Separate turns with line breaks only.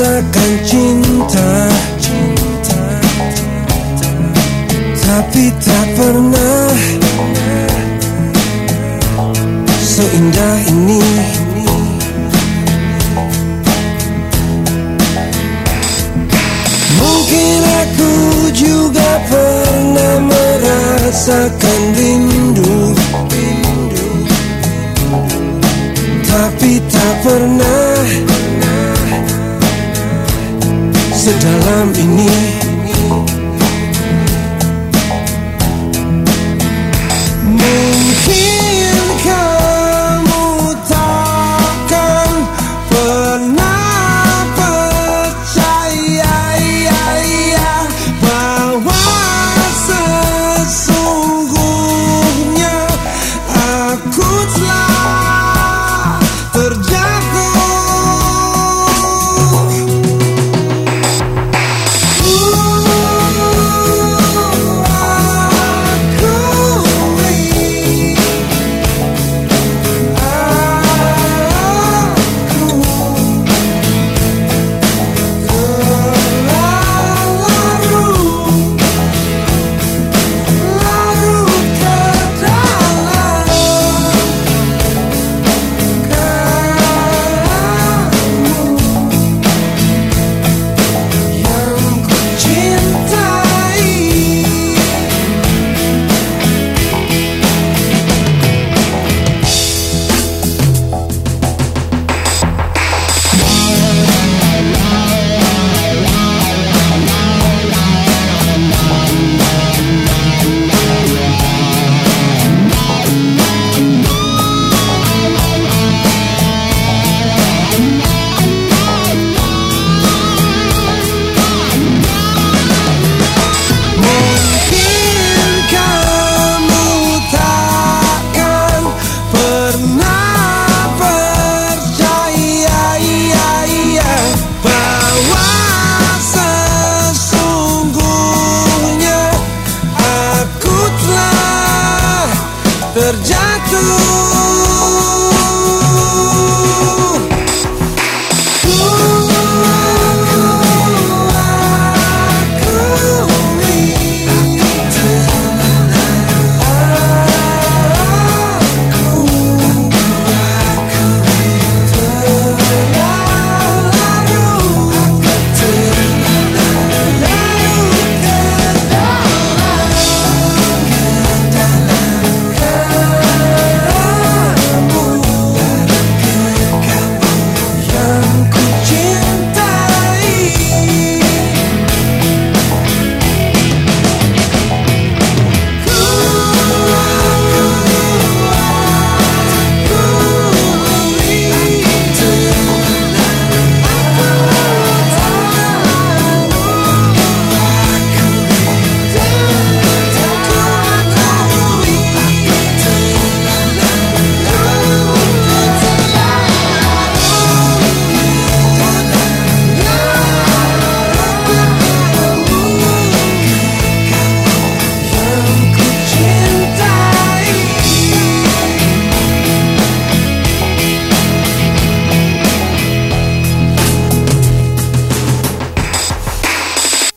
merasakan cinta, cinta, tapi tak pernah. Seindah ini. Mungkin aku juga pernah merasakan rindu, tapi tak pernah sedalam ini. do